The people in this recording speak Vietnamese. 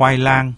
khoai lang.